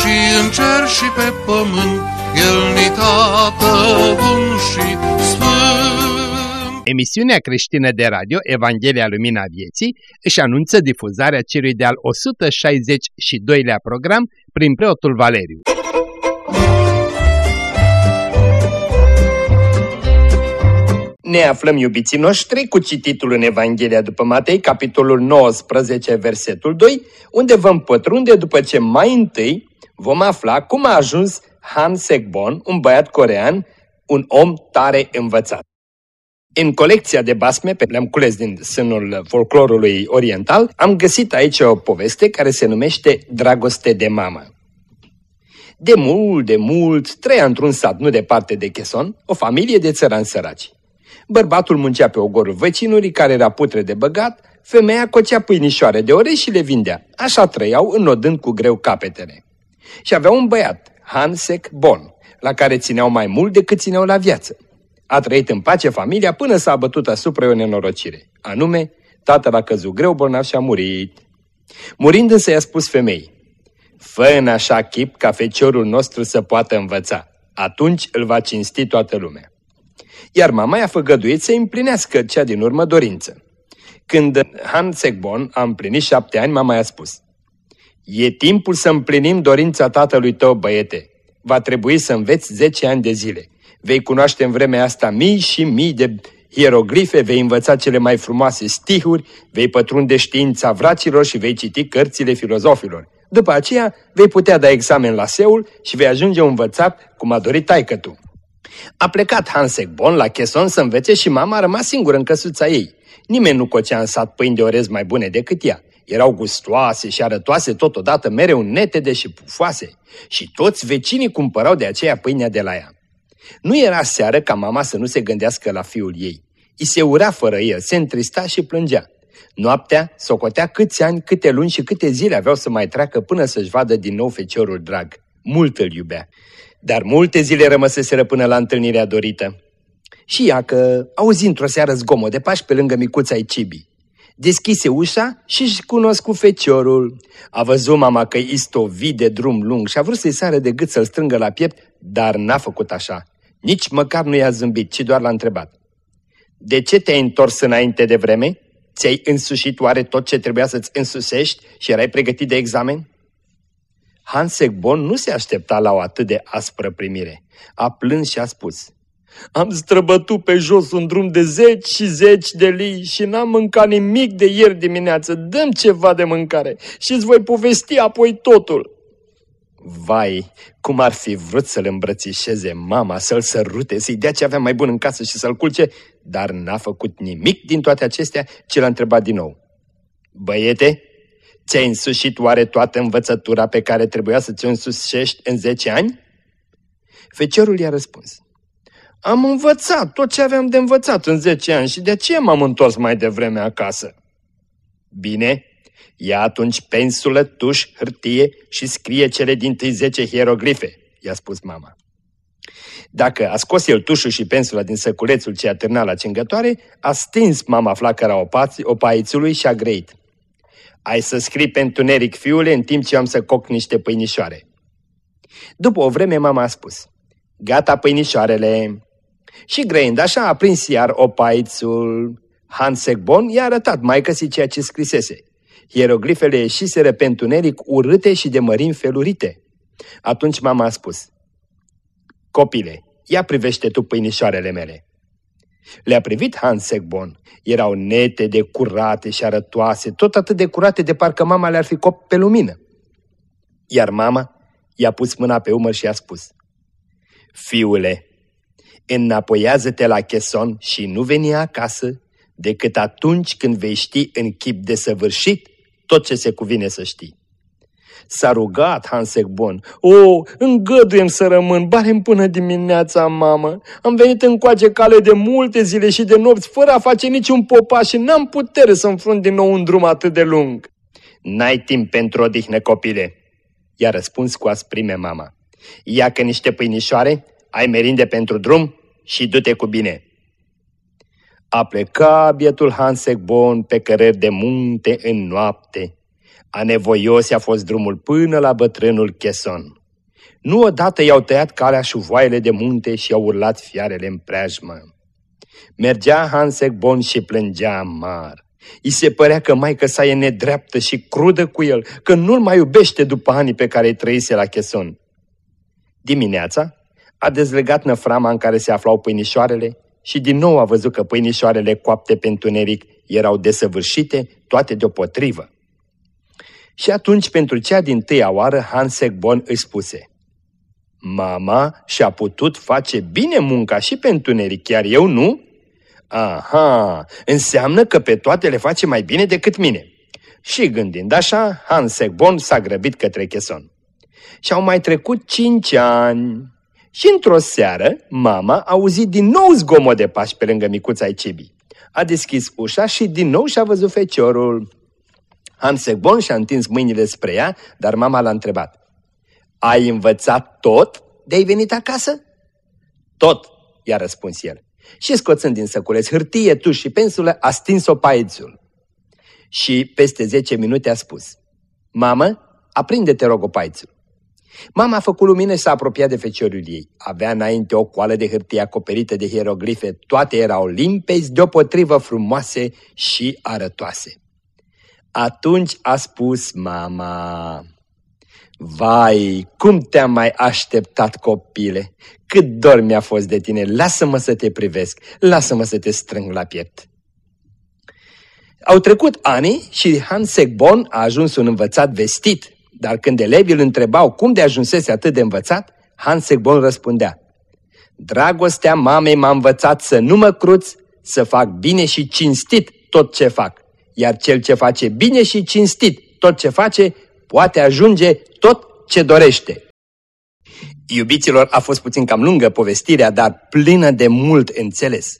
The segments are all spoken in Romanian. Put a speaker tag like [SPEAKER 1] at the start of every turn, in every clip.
[SPEAKER 1] și în cer și pe pământ, El ni tată bun și sfânt.
[SPEAKER 2] Emisiunea creștină de radio Evanghelia Lumina Vieții își anunță difuzarea celui de-al 162-lea program prin preotul Valeriu. Ne aflăm, iubiții noștri, cu cititul în Evanghelia după Matei, capitolul 19, versetul 2, unde vom pătrunde după ce mai întâi vom afla cum a ajuns Han Segbon, un băiat corean, un om tare învățat. În colecția de basme pe le-am cules din sânul folclorului oriental, am găsit aici o poveste care se numește Dragoste de mamă. De mult, de mult, trăia într-un sat nu departe de Cheson, o familie de țărani săraci. Bărbatul muncea pe ogorul vecinului, care era putre de băgat, femeia cocea pâinișoare de ore și le vindea. Așa trăiau, înodând cu greu capetele. Și avea un băiat, Hansek Bon, la care țineau mai mult decât țineau la viață. A trăit în pace familia până s-a bătut asupra o nenorocire. Anume, tatăl a căzut greu bolnav și a murit. Murind însă i-a spus femeii, Fă în așa chip ca feciorul nostru să poată învăța. Atunci îl va cinsti toată lumea iar mama i-a făgăduit să împlinească cea din urmă dorință. Când Han Segbon a împlinit șapte ani, mama i-a spus, E timpul să împlinim dorința tatălui tău, băiete. Va trebui să înveți zece ani de zile. Vei cunoaște în vremea asta mii și mii de hieroglife, vei învăța cele mai frumoase stihuri, vei pătrunde știința vracilor și vei citi cărțile filozofilor. După aceea vei putea da examen la Seul și vei ajunge un învățat cum a dorit taică tu. A plecat Hansek Bon la Cheson să învețe și mama a rămas singură în căsuța ei. Nimeni nu cocea în sat pâini de orez mai bune decât ea. Erau gustoase și arătoase totodată mereu netede și pufoase. Și toți vecinii cumpărau de aceea pâinea de la ea. Nu era seară ca mama să nu se gândească la fiul ei. I se urea fără el, se întrista și plângea. Noaptea socotea câți ani, câte luni și câte zile aveau să mai treacă până să-și vadă din nou feciorul drag. Mult îl iubea. Dar multe zile rămăseseră până la întâlnirea dorită. Și ea că auzi într-o seară zgomot de pași pe lângă micuța Cibi. Deschise ușa și își cunoscu feciorul. A văzut mama că istovi de drum lung și a vrut să-i sară de gât să-l strângă la piept, dar n-a făcut așa. Nici măcar nu i-a zâmbit, ci doar l-a întrebat. De ce te-ai întors înainte de vreme? Ți-ai însușit oare tot ce trebuia să-ți însusești și erai pregătit de examen? Hansek Bon nu se aștepta la o atât de aspră primire. A plâns și a spus, Am străbătut pe jos un drum de zeci și zeci de lii și n-am mâncat nimic de ieri dimineață. Dăm ceva de mâncare și îți voi povesti apoi totul. Vai, cum ar fi vrut să-l îmbrățișeze mama, să-l sărute, să-i dea ce avea mai bun în casă și să-l culce, dar n-a făcut nimic din toate acestea ce l-a întrebat din nou. Băiete, Ți-ai însușit oare toată învățătura pe care trebuia să ți-o însușești în 10 ani? Feciorul i-a răspuns. Am învățat tot ce aveam de învățat în 10 ani și de aceea m-am întors mai devreme acasă. Bine, ia atunci pensulă, tuș, hârtie și scrie cele din tâi 10 hieroglife, i-a spus mama. Dacă a scos el tușul și pensula din săculețul ce a târnat la cingătoare, a stins mama flacăra opaițului și a greit. Ai să scrii pe întuneric, fiule, în timp ce am să coc niște pâinișoare. După o vreme mama a spus, gata pâinișoarele. Și grăind așa a prins iar opaițul. Hansek Bon i-a arătat mai căsi ceea ce scrisese. Hieroglifele ieșiseră pe întuneric urâte și de mărimi felurite. Atunci mama a spus, Copile, ia privește tu pâinișoarele mele. Le-a privit Hans Segbon. Erau nete de curate și arătoase, tot atât de curate de parcă mama le-ar fi cop pe lumină. Iar mama i-a pus mâna pe umăr și a spus, Fiule, înapoiază-te la Cheson și nu veni acasă decât atunci când vei ști în chip de săvârșit tot ce se cuvine să știi. S-a rugat Hansec Bon. O, îngăduiem să rămân, barem până dimineața, mamă. Am venit încoace cale de multe zile și de nopți, fără a face niciun popa și n-am putere să înfrunt din nou un drum atât de lung. N-ai timp pentru odihnă, copile, i-a răspuns cu asprime mama. Ia că niște pâinișoare, ai merinde pentru drum și du-te cu bine. A pleca bietul Hansec Bon pe cărări de munte în noapte. A nevoios a fost drumul până la bătrânul Cheson. Nu odată i-au tăiat calea șuvoaiele de munte și i-au urlat fiarele în preajmă. Mergea Hansec Bon și plângea amar. I se părea că maică sa e nedreaptă și crudă cu el, că nu-l mai iubește după anii pe care îi trăise la Cheson. Dimineața a dezlegat năframa în care se aflau pâinișoarele și din nou a văzut că pâinișoarele coapte pe întuneric erau desăvârșite, toate deopotrivă. Și atunci, pentru cea din tâia oară, Hansek Bon îi spuse, Mama și-a putut face bine munca și pe întuneric, chiar eu nu? Aha, înseamnă că pe toate le face mai bine decât mine. Și gândind așa, Hansek Bon s-a grăbit către Cheson. Și-au mai trecut cinci ani. Și într-o seară, mama a auzit din nou zgomot de pași pe lângă micuța Icibi. A deschis ușa și din nou și-a văzut feciorul. Hansecbon și-a întins mâinile spre ea, dar mama l-a întrebat. Ai învățat tot de-ai venit acasă? Tot, i-a răspuns el. Și scoțând din săculeț hârtie, tuș și pensulă, a stins-o paiețul. Și peste zece minute a spus, Mamă, aprinde-te rog o paiețul. Mama a făcut lumină și s-a apropiat de feciorul ei. Avea înainte o coală de hârtie acoperită de hieroglife, toate erau limpezi, deopotrivă frumoase și arătoase. Atunci a spus mama, Vai, cum te-am mai așteptat, copile! Cât dor mi-a fost de tine! Lasă-mă să te privesc, lasă-mă să te strâng la piept. Au trecut ani și Hansek Bon a ajuns un învățat vestit, dar când elevii îl întrebau cum de ajunsese atât de învățat, Hansek Bon răspundea, Dragostea mamei m-a învățat să nu mă cruț, să fac bine și cinstit tot ce fac, iar cel ce face bine și cinstit tot ce face, poate ajunge tot ce dorește. Iubiților, a fost puțin cam lungă povestirea, dar plină de mult înțeles.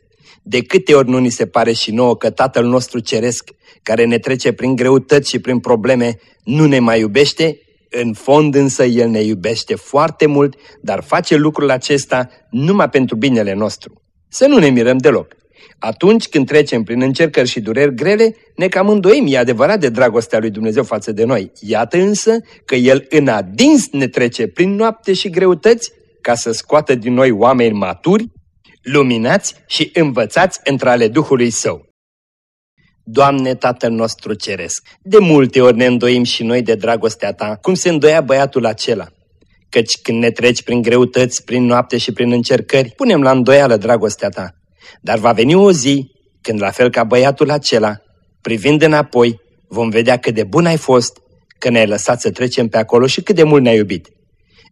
[SPEAKER 2] De câte ori nu ni se pare și nouă că Tatăl nostru Ceresc, care ne trece prin greutăți și prin probleme, nu ne mai iubește? În fond însă El ne iubește foarte mult, dar face lucrul acesta numai pentru binele nostru. Să nu ne mirăm deloc. Atunci când trecem prin încercări și dureri grele, ne cam îndoim, e adevărat, de dragostea lui Dumnezeu față de noi. Iată însă că El în adins ne trece prin noapte și greutăți ca să scoată din noi oameni maturi, luminați și învățați între ale Duhului Său. Doamne Tatăl nostru Ceresc, de multe ori ne îndoim și noi de dragostea Ta, cum se îndoia băiatul acela. Căci când ne treci prin greutăți, prin noapte și prin încercări, punem la îndoială dragostea Ta. Dar va veni o zi când, la fel ca băiatul acela, privind înapoi, vom vedea cât de bun ai fost, că ne-ai lăsat să trecem pe acolo și cât de mult ne-ai iubit.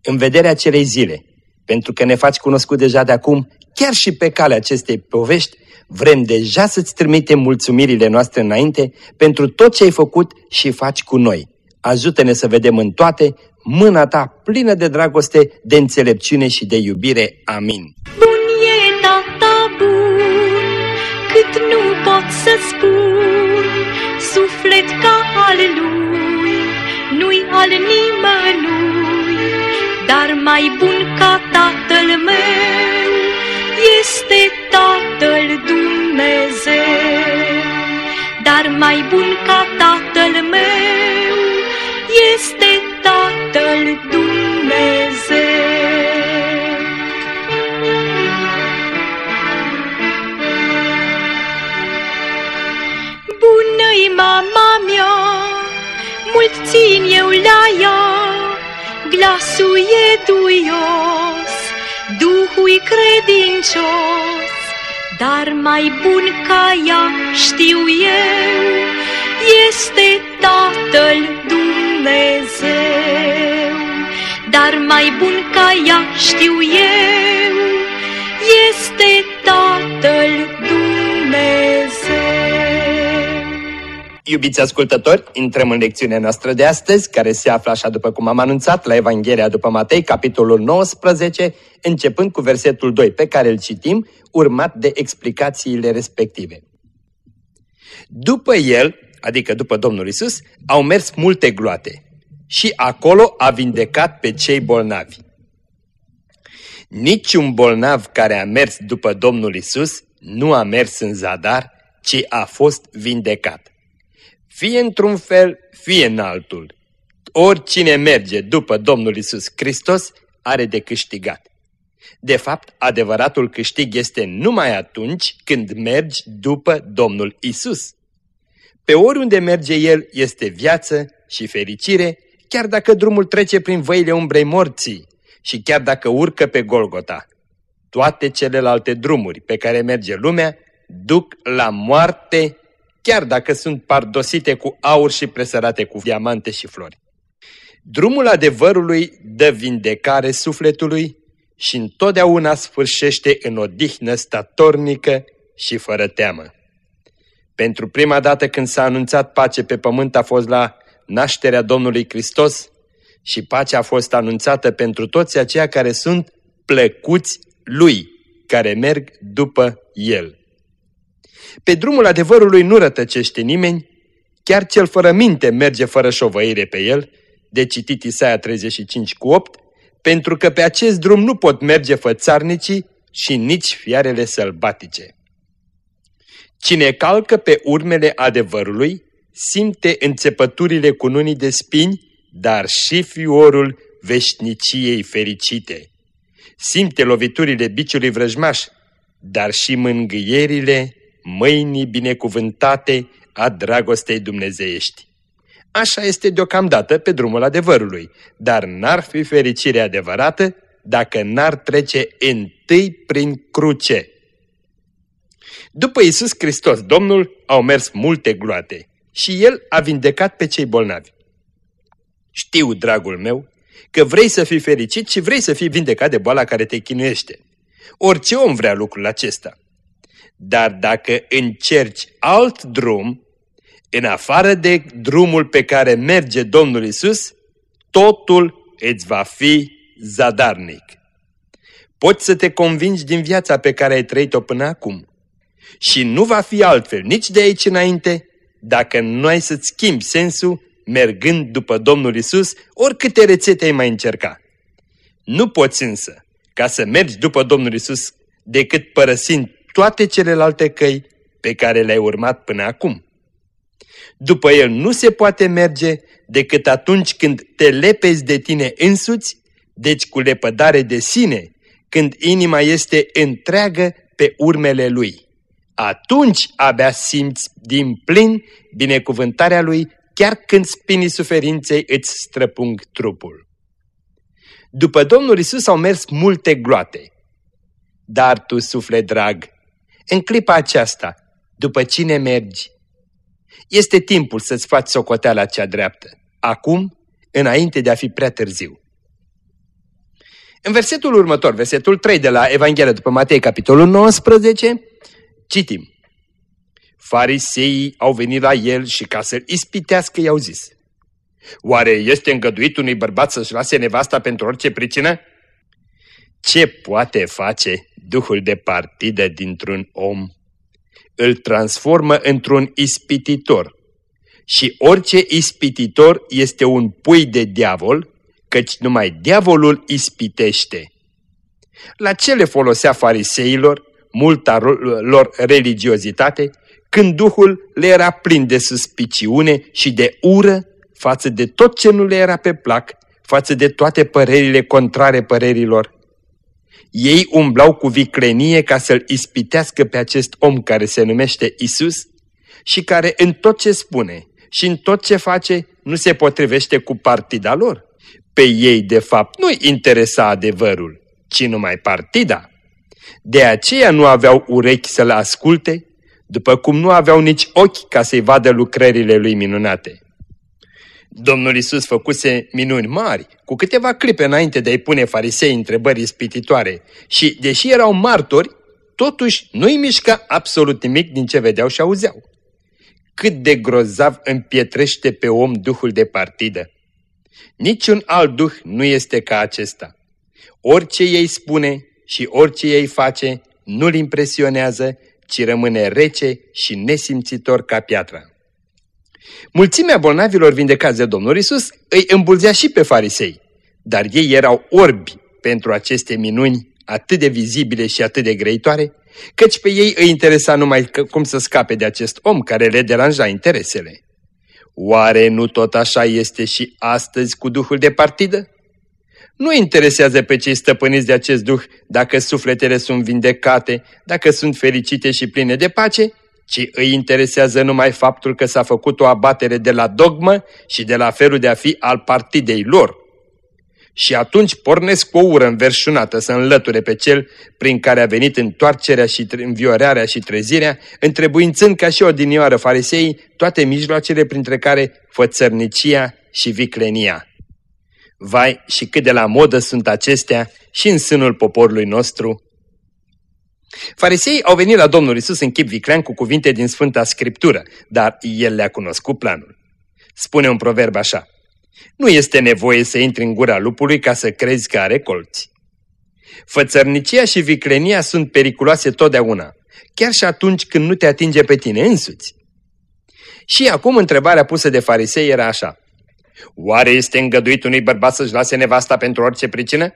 [SPEAKER 2] În vederea acelei zile, pentru că ne faci cunoscut deja de acum, chiar și pe calea acestei povești, vrem deja să-ți trimitem mulțumirile noastre înainte pentru tot ce ai făcut și faci cu noi. Ajută-ne să vedem în toate mâna ta plină de dragoste, de înțelepciune și de iubire. Amin.
[SPEAKER 3] Bun e tata bun, cât nu pot să spun, suflet ca al lui, nu-i al nimănui, dar mai bun ca tatăl meu este Tatăl Dumnezeu. Dar mai bun ca Tatăl meu este Tatăl Dumnezeu. Bună-i mama mea, mult țin eu la ea, glasul e duios, Duhul credincios, dar mai bun ca ea știu eu, este Tatăl Dumnezeu. Dar mai bun ca ea știu eu, este Tatăl Dumnezeu.
[SPEAKER 2] Iubiți ascultători, intrăm în lecțiunea noastră de astăzi, care se află așa după cum am anunțat la Evanghelia după Matei, capitolul 19, începând cu versetul 2, pe care îl citim, urmat de explicațiile respective. După el, adică după Domnul Isus, au mers multe gloate și acolo a vindecat pe cei bolnavi. Niciun bolnav care a mers după Domnul Isus nu a mers în zadar, ci a fost vindecat. Fie într-un fel, fie în altul. Oricine merge după Domnul Isus Hristos are de câștigat. De fapt, adevăratul câștig este numai atunci când mergi după Domnul Isus. Pe oriunde merge El este viață și fericire, chiar dacă drumul trece prin văile umbrei morții și chiar dacă urcă pe Golgota. Toate celelalte drumuri pe care merge lumea duc la moarte, chiar dacă sunt pardosite cu aur și presărate cu diamante și flori. Drumul adevărului dă vindecare sufletului și întotdeauna sfârșește în odihnă statornică și fără teamă. Pentru prima dată când s-a anunțat pace pe pământ a fost la nașterea Domnului Hristos și pacea a fost anunțată pentru toți aceia care sunt plăcuți Lui, care merg după El. Pe drumul adevărului nu rătăcește nimeni, chiar cel fără minte merge fără șovăire pe el, de citit Isaia 35 cu 8, pentru că pe acest drum nu pot merge fățarnicii și nici fiarele sălbatice. Cine calcă pe urmele adevărului, simte înțepăturile cununii de spini, dar și fiorul veșniciei fericite. Simte loviturile biciului vrăjmaș, dar și mângâierile mâinii binecuvântate a dragostei dumnezeiești. Așa este deocamdată pe drumul adevărului, dar n-ar fi fericire adevărată dacă n-ar trece întâi prin cruce. După Isus Hristos, Domnul, au mers multe gloate și El a vindecat pe cei bolnavi. Știu, dragul meu, că vrei să fii fericit și vrei să fii vindecat de boala care te chinuiește. Orice om vrea lucrul acesta. Dar dacă încerci alt drum, în afară de drumul pe care merge Domnul Isus, totul îți va fi zadarnic. Poți să te convingi din viața pe care ai trăit-o până acum. Și nu va fi altfel nici de aici înainte, dacă nu ai să-ți schimbi sensul mergând după Domnul Isus, oricâte rețete ai mai încerca. Nu poți însă, ca să mergi după Domnul Isus, decât părăsind toate celelalte căi pe care le-ai urmat până acum. După el nu se poate merge decât atunci când te lepezi de tine însuți, deci cu lepădare de sine, când inima este întreagă pe urmele lui. Atunci abia simți din plin binecuvântarea lui, chiar când spinii suferinței îți străpung trupul. După Domnul Isus au mers multe gloate. Dar tu, suflet drag, în clipa aceasta, după cine mergi? Este timpul să-ți faci socoteala cea dreaptă, acum, înainte de a fi prea târziu. În versetul următor, versetul 3 de la Evanghelia după Matei, capitolul 19, citim. Fariseii au venit la el și ca să-l ispitească i-au zis, Oare este îngăduit unui bărbat să-și lase nevasta pentru orice pricină? Ce poate face Duhul de partidă dintr-un om? Îl transformă într-un ispititor. Și orice ispititor este un pui de diavol, căci numai diavolul ispitește. La ce le folosea fariseilor multa lor religiozitate, când Duhul le era plin de suspiciune și de ură față de tot ce nu le era pe plac, față de toate părerile contrare părerilor ei umblau cu viclenie ca să-l ispitească pe acest om care se numește Isus și care în tot ce spune și în tot ce face nu se potrivește cu partida lor. Pe ei, de fapt, nu-i interesa adevărul, ci numai partida. De aceea nu aveau urechi să-l asculte, după cum nu aveau nici ochi ca să-i vadă lucrările lui minunate. Domnul Isus făcuse minuni mari, cu câteva clipe înainte de a-i pune farisei întrebări ispititoare și, deși erau martori, totuși nu-i mișca absolut nimic din ce vedeau și auzeau. cât de grozav împietrește pe om duhul de partidă. Niciun alt duh nu este ca acesta. Orice ei spune și orice ei face nu-l impresionează, ci rămâne rece și nesimțitor ca piatra. Mulțimea bolnavilor vindecați de Domnul Isus îi îmbulzea și pe farisei, dar ei erau orbi pentru aceste minuni atât de vizibile și atât de greitoare, căci pe ei îi interesa numai cum să scape de acest om care le deranja interesele. Oare nu tot așa este și astăzi cu duhul de partidă? Nu interesează pe cei stăpâniți de acest duh dacă sufletele sunt vindecate, dacă sunt fericite și pline de pace, ci îi interesează numai faptul că s-a făcut o abatere de la dogmă și de la felul de a fi al partidei lor. Și atunci pornesc o ură înverșunată să înlăture pe cel prin care a venit întoarcerea și înviorarea și trezirea, întrebuințând ca și odinioară farisei toate mijloacele printre care fățărnicia și viclenia. Vai, și cât de la modă sunt acestea și în sânul poporului nostru. Fariseii au venit la Domnul Isus în chip viclean cu cuvinte din Sfânta Scriptură, dar el le-a cunoscut planul. Spune un proverb așa, nu este nevoie să intri în gura lupului ca să crezi că are colți. Fățărnicia și viclenia sunt periculoase totdeauna, chiar și atunci când nu te atinge pe tine însuți. Și acum întrebarea pusă de farisei era așa. Oare este îngăduit unui bărbat să-și lase nevasta pentru orice pricină?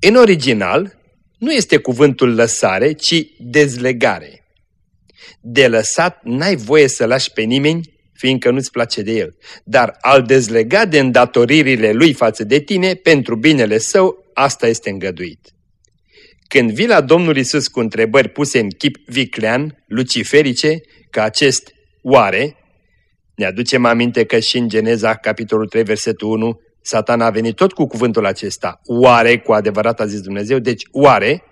[SPEAKER 2] În original, nu este cuvântul lăsare, ci dezlegare. De lăsat n-ai voie să lași pe nimeni, fiindcă nu-ți place de el, dar al dezlega de îndatoririle lui față de tine, pentru binele său, asta este îngăduit. Când vii la Domnul Isus cu întrebări puse în chip viclean, luciferice, ca acest oare, ne aducem aminte că și în Geneza, capitolul 3, versetul 1, Satan a venit tot cu cuvântul acesta. Oare, cu adevărat a zis Dumnezeu, deci oare?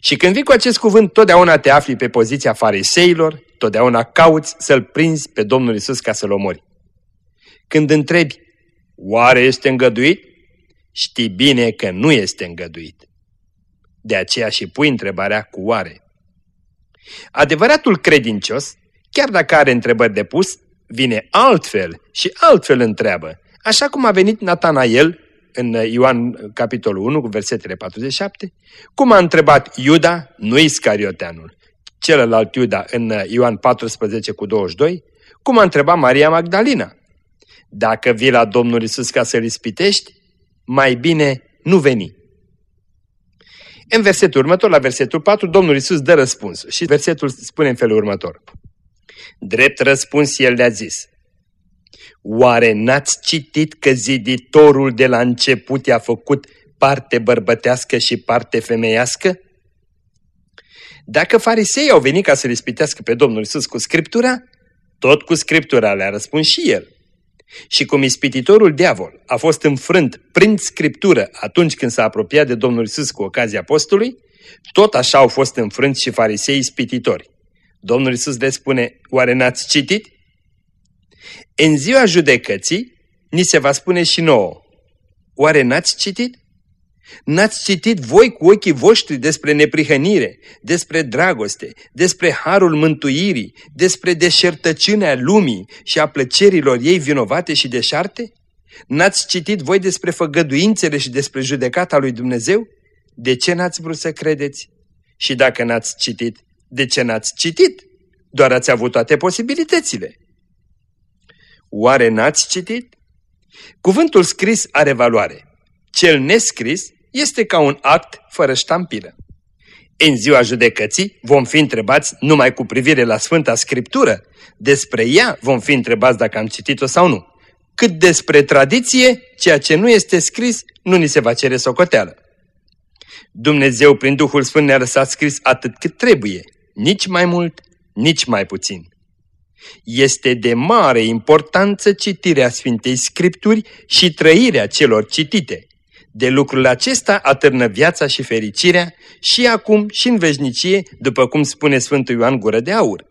[SPEAKER 2] Și când vii cu acest cuvânt, totdeauna te afli pe poziția fariseilor, totdeauna cauți să-L prinzi pe Domnul Isus ca să-L omori. Când întrebi, oare este îngăduit? Știi bine că nu este îngăduit. De aceea și pui întrebarea cu oare. Adevăratul credincios, chiar dacă are întrebări de pus, vine altfel și altfel întreabă, așa cum a venit Natanael în Ioan capitolul 1 cu versetele 47, cum a întrebat Iuda, nu Iscarioteanul, celălalt Iuda în Ioan 14 cu 22, cum a întrebat Maria Magdalena. Dacă vii la Domnul Isus ca să-L ispitești, mai bine nu veni. În versetul următor, la versetul 4, Domnul Isus dă răspuns și versetul spune în felul următor. Drept răspuns el le-a zis, Oare n-ați citit că ziditorul de la început i-a făcut parte bărbătească și parte femeiască? Dacă farisei au venit ca să ispitească pe Domnul Isus cu Scriptura, tot cu Scriptura le-a răspuns și el. Și cum ispititorul diavol a fost înfrânt prin Scriptură atunci când s-a apropiat de Domnul Isus cu ocazia apostolului, tot așa au fost înfrânți și farisei ispititori. Domnul Isus le spune, oare n-ați citit? În ziua judecății, ni se va spune și nouă, oare n-ați citit? N-ați citit voi cu ochii voștri despre neprihănire, despre dragoste, despre harul mântuirii, despre deșertăciunea lumii și a plăcerilor ei vinovate și deșarte? N-ați citit voi despre făgăduințele și despre judecata lui Dumnezeu? De ce n-ați vrut să credeți? Și dacă n-ați citit, de ce n-ați citit? Doar ați avut toate posibilitățile. Oare n-ați citit? Cuvântul scris are valoare. Cel nescris este ca un act fără ștampilă. În ziua judecății vom fi întrebați numai cu privire la Sfânta Scriptură. Despre ea vom fi întrebați dacă am citit-o sau nu. Cât despre tradiție, ceea ce nu este scris, nu ni se va cere socoteală. Dumnezeu prin Duhul Sfânt ne-a lăsat scris atât cât trebuie, nici mai mult, nici mai puțin. Este de mare importanță citirea Sfintei Scripturi și trăirea celor citite. De lucrul acesta atârnă viața și fericirea și acum și în veșnicie, după cum spune Sfântul Ioan Gură de Aur.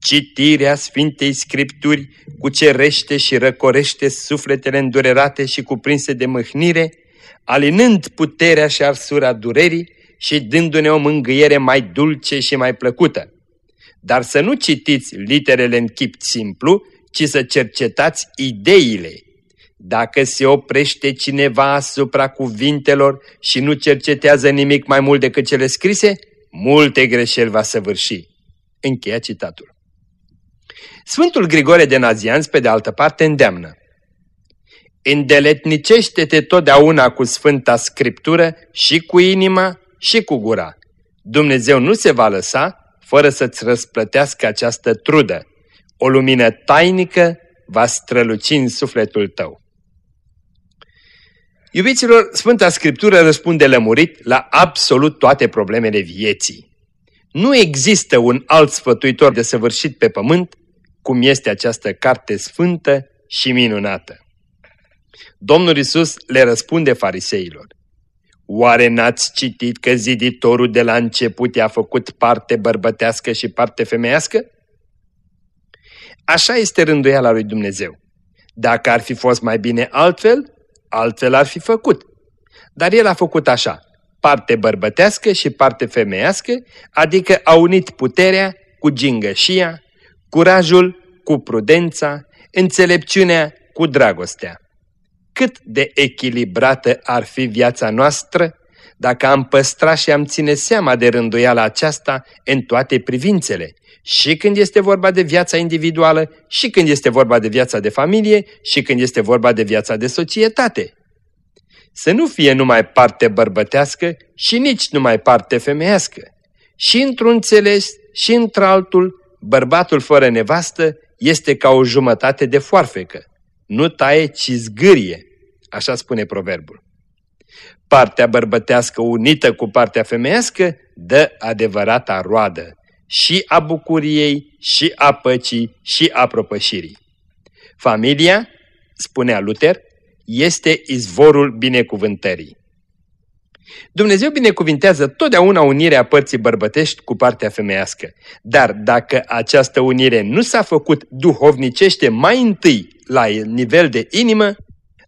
[SPEAKER 2] Citirea Sfintei Scripturi cucerește și răcorește sufletele îndurerate și cuprinse de mâhnire, alinând puterea și arsura durerii și dându-ne o mângâiere mai dulce și mai plăcută. Dar să nu citiți literele în chip simplu, ci să cercetați ideile. Dacă se oprește cineva asupra cuvintelor și nu cercetează nimic mai mult decât cele scrise, multe greșeli va săvârși. Încheia citatul. Sfântul Grigore de Nazianz, pe de altă parte, îndeamnă. Îndeletnicește-te totdeauna cu Sfânta Scriptură și cu inima și cu gura. Dumnezeu nu se va lăsa fără să-ți răsplătească această trudă. O lumină tainică va străluci în sufletul tău. Iubiților, Sfânta Scriptură răspunde lămurit la absolut toate problemele vieții. Nu există un alt sfătuitor de săvârșit pe pământ cum este această carte sfântă și minunată. Domnul Isus le răspunde fariseilor. Oare n-ați citit că ziditorul de la început i-a făcut parte bărbătească și parte femeiască? Așa este rânduiala lui Dumnezeu. Dacă ar fi fost mai bine altfel, altfel ar fi făcut. Dar el a făcut așa, parte bărbătească și parte femeiască, adică a unit puterea cu gingășia, curajul cu prudența, înțelepciunea cu dragostea. Cât de echilibrată ar fi viața noastră dacă am păstra și am ține seama de rânduiala aceasta în toate privințele, și când este vorba de viața individuală, și când este vorba de viața de familie, și când este vorba de viața de societate. Să nu fie numai parte bărbătească și nici numai parte femeiască. Și într-un înțeles și într-altul, bărbatul fără nevastă este ca o jumătate de foarfecă. Nu taie, ci zgârie, așa spune proverbul. Partea bărbătească unită cu partea femeiască dă adevărata roadă și a bucuriei, și a păcii, și a propășirii. Familia, spunea Luther, este izvorul binecuvântării. Dumnezeu binecuvintează totdeauna unirea părții bărbătești cu partea femeiască, dar dacă această unire nu s-a făcut duhovnicește mai întâi la nivel de inimă,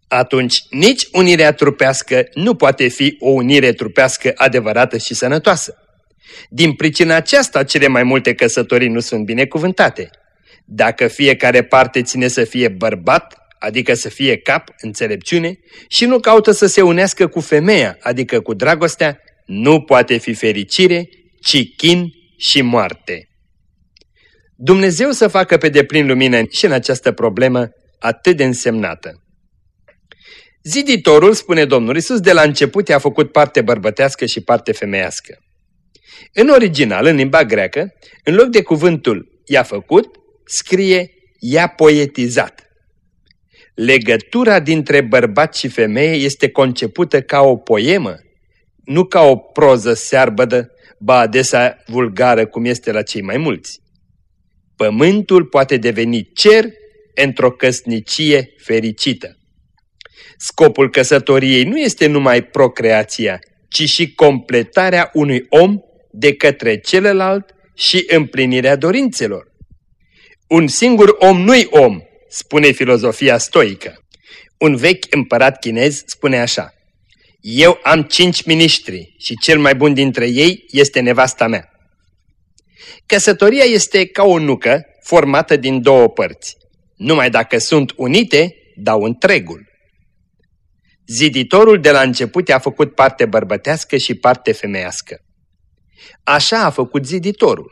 [SPEAKER 2] atunci nici unirea trupească nu poate fi o unire trupească adevărată și sănătoasă. Din pricina aceasta, cele mai multe căsătorii nu sunt binecuvântate. Dacă fiecare parte ține să fie bărbat, adică să fie cap, înțelepciune, și nu caută să se unească cu femeia, adică cu dragostea, nu poate fi fericire, ci chin și moarte. Dumnezeu să facă pe deplin lumină și în această problemă atât de însemnată. Ziditorul, spune Domnul Isus, de la început i-a făcut parte bărbătească și parte femeiască. În original, în limba greacă, în loc de cuvântul i-a făcut, scrie i-a poetizat. Legătura dintre bărbat și femeie este concepută ca o poemă, nu ca o proză searbădă, ba adesea vulgară cum este la cei mai mulți. Pământul poate deveni cer într-o căsnicie fericită. Scopul căsătoriei nu este numai procreația, ci și completarea unui om de către celălalt și împlinirea dorințelor. Un singur om nu-i om, spune filozofia stoică. Un vechi împărat chinez spune așa, Eu am cinci miniștri și cel mai bun dintre ei este nevasta mea. Căsătoria este ca o nucă formată din două părți. Numai dacă sunt unite, dau întregul. Ziditorul de la început a făcut parte bărbătească și parte femeiască. Așa a făcut ziditorul.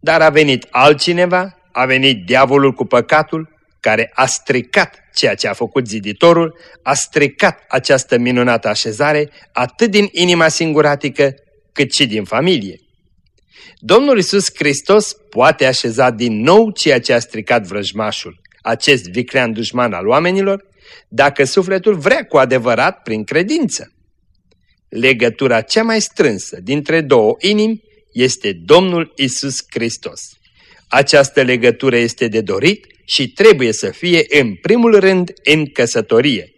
[SPEAKER 2] Dar a venit altcineva, a venit diavolul cu păcatul, care a stricat ceea ce a făcut ziditorul, a stricat această minunată așezare atât din inima singuratică cât și din familie. Domnul Isus Hristos poate așeza din nou ceea ce a stricat vrăjmașul, acest viclean dușman al oamenilor, dacă sufletul vrea cu adevărat prin credință. Legătura cea mai strânsă dintre două inimi este Domnul Isus Hristos. Această legătură este de dorit și trebuie să fie în primul rând în căsătorie.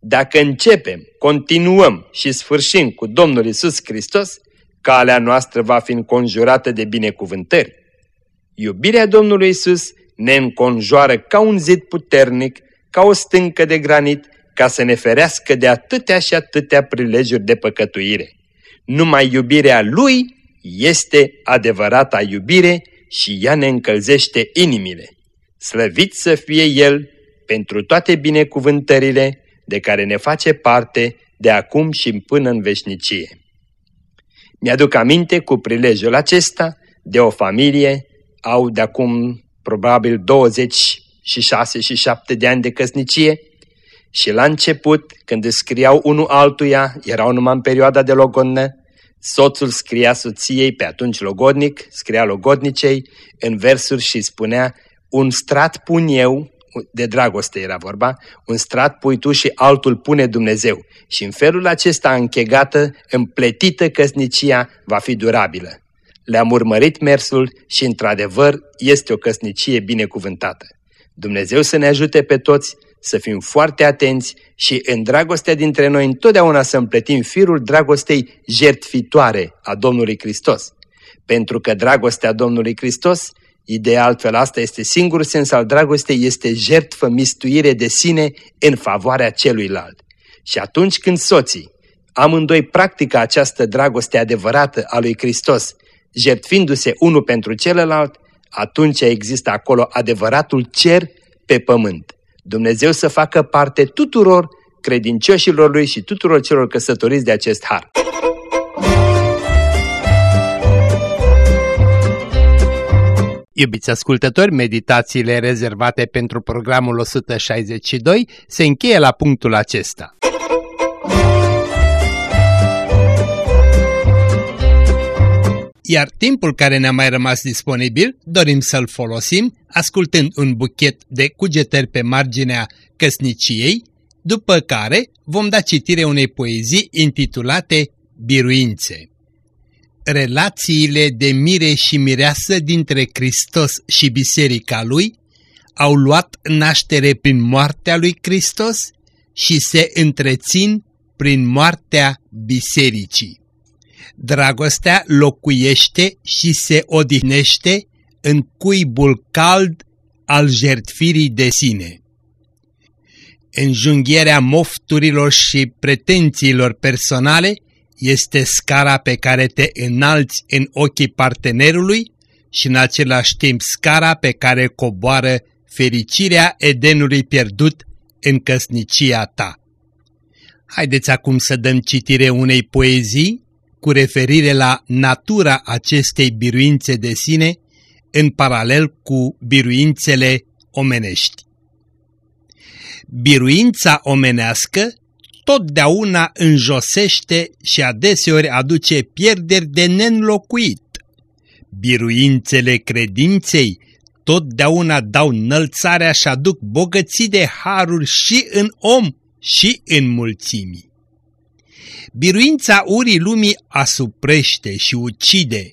[SPEAKER 2] Dacă începem, continuăm și sfârșim cu Domnul Isus Hristos, calea noastră va fi înconjurată de binecuvântări. Iubirea Domnului Isus ne înconjoară ca un zid puternic, ca o stâncă de granit, ca să ne ferească de atâtea și atâtea prilejuri de păcătuire. Numai iubirea Lui este adevărata iubire
[SPEAKER 4] și ea ne încălzește inimile. Slăvit să fie El pentru toate binecuvântările de care ne face parte de acum și până în veșnicie. Mi-aduc aminte cu prilejul acesta de o familie, au de acum probabil 26 și 7 de ani de căsnicie și la început, când îți scriau unul altuia, erau numai în perioada de logodnă, soțul scria soției, pe atunci logodnic, scria logodnicei, în versuri și spunea, un strat pun eu, de dragoste era vorba, un strat pui tu și altul pune Dumnezeu. Și în felul acesta închegată, împletită căsnicia va fi durabilă. Le-am urmărit mersul și într-adevăr este o căsnicie binecuvântată. Dumnezeu să ne ajute pe toți să fim foarte atenți și în dragostea dintre noi întotdeauna să împletim firul dragostei jertfitoare a Domnului Hristos. Pentru că dragostea Domnului Hristos, ideea altfel asta este singurul sens al dragostei, este jertfă, mistuire de sine în favoarea celuilalt. Și atunci când soții, amândoi practică această dragoste adevărată a lui Hristos, jertfindu-se unul pentru celălalt, atunci există acolo adevăratul cer pe pământ. Dumnezeu să facă parte tuturor credincioșilor lui și tuturor celor căsătoriți de acest har.
[SPEAKER 2] Iubiți ascultători, meditațiile rezervate pentru programul 162 se încheie la punctul acesta. Iar timpul care ne-a mai rămas disponibil dorim să-l folosim ascultând un buchet de cugetări pe marginea căsniciei, după care vom da citire unei poezii intitulate Biruințe. Relațiile de mire și mireasă dintre Hristos și biserica lui au luat naștere prin moartea lui Hristos și se întrețin prin moartea bisericii. Dragostea locuiește și se odihnește în cuibul cald al jertfirii de sine. Înjunghierea mofturilor și pretențiilor personale este scara pe care te înalți în ochii partenerului și în același timp scara pe care coboară fericirea Edenului pierdut în căsnicia ta. Haideți acum să dăm citire unei poezii cu referire la natura acestei biruințe de sine în paralel cu biruințele omenești. Biruința omenească totdeauna înjosește și adeseori aduce pierderi de nenlocuit. Biruințele credinței totdeauna dau înălțarea și aduc bogății de haruri și în om și în mulțimii. Biruința urii lumii asuprește și ucide.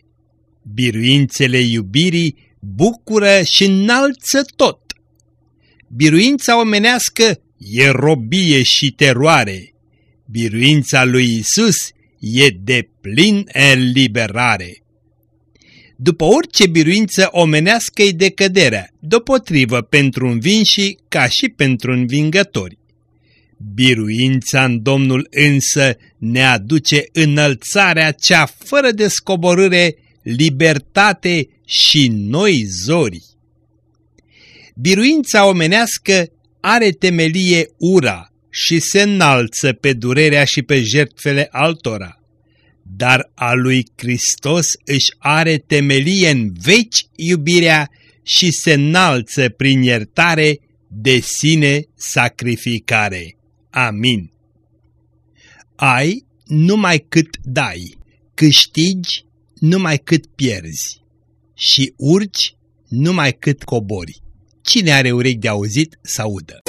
[SPEAKER 2] Biruințele iubirii bucură și înalță tot. Biruința omenească e robie și teroare. Biruința lui Isus e de plin eliberare. După orice biruință omenească e decăderea, deopotrivă pentru învinși ca și pentru învingători. Biruința în Domnul însă ne aduce înălțarea cea fără de scoborâre, libertate și noi zori. Biruința omenească are temelie ura și se înalță pe durerea și pe jertfele altora, dar a lui Hristos își are temelie în veci iubirea și se înalță prin iertare de sine sacrificare. Amin. Ai numai cât dai, câștigi numai cât pierzi și urci numai cât cobori. Cine are urechi de auzit, să audă.